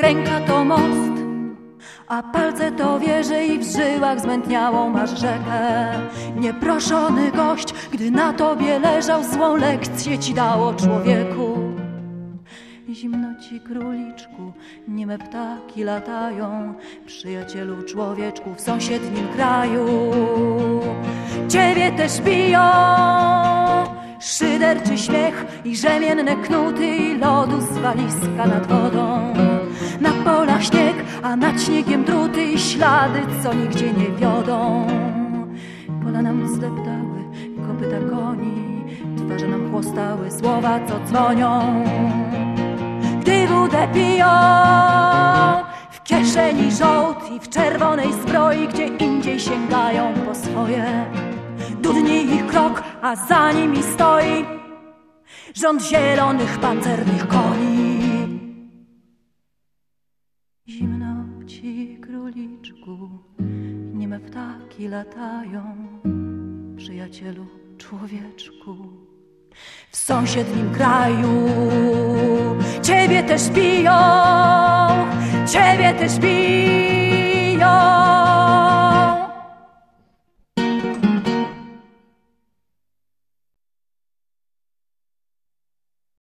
ręka to most, a palce to wieże i w żyłach zmętniałą masz rzekę. Nieproszony gość, gdy na tobie leżał, złą lekcję ci dało człowieku. Zimno ci króliczku, nieme ptaki latają, przyjacielu człowieczku w sąsiednim kraju. Ciebie też biją szyderczy śmiech i rzemienne knuty i lodu z walizka nad wodą. A nad śniegiem druty i ślady, co nigdzie nie wiodą. Pola nam zdeptały, kopyta koni, twarze nam chłostały, słowa, co dzwonią. Gdy wódę piją, w kieszeni żołd i w czerwonej zbroi, gdzie indziej sięgają po swoje. Dudni ich krok, a za nimi stoi rząd zielonych pancernych koni. Zimno ci, króliczku, nieme ptaki latają, przyjacielu, człowieczku. W sąsiednim kraju ciebie też biją, ciebie też biją.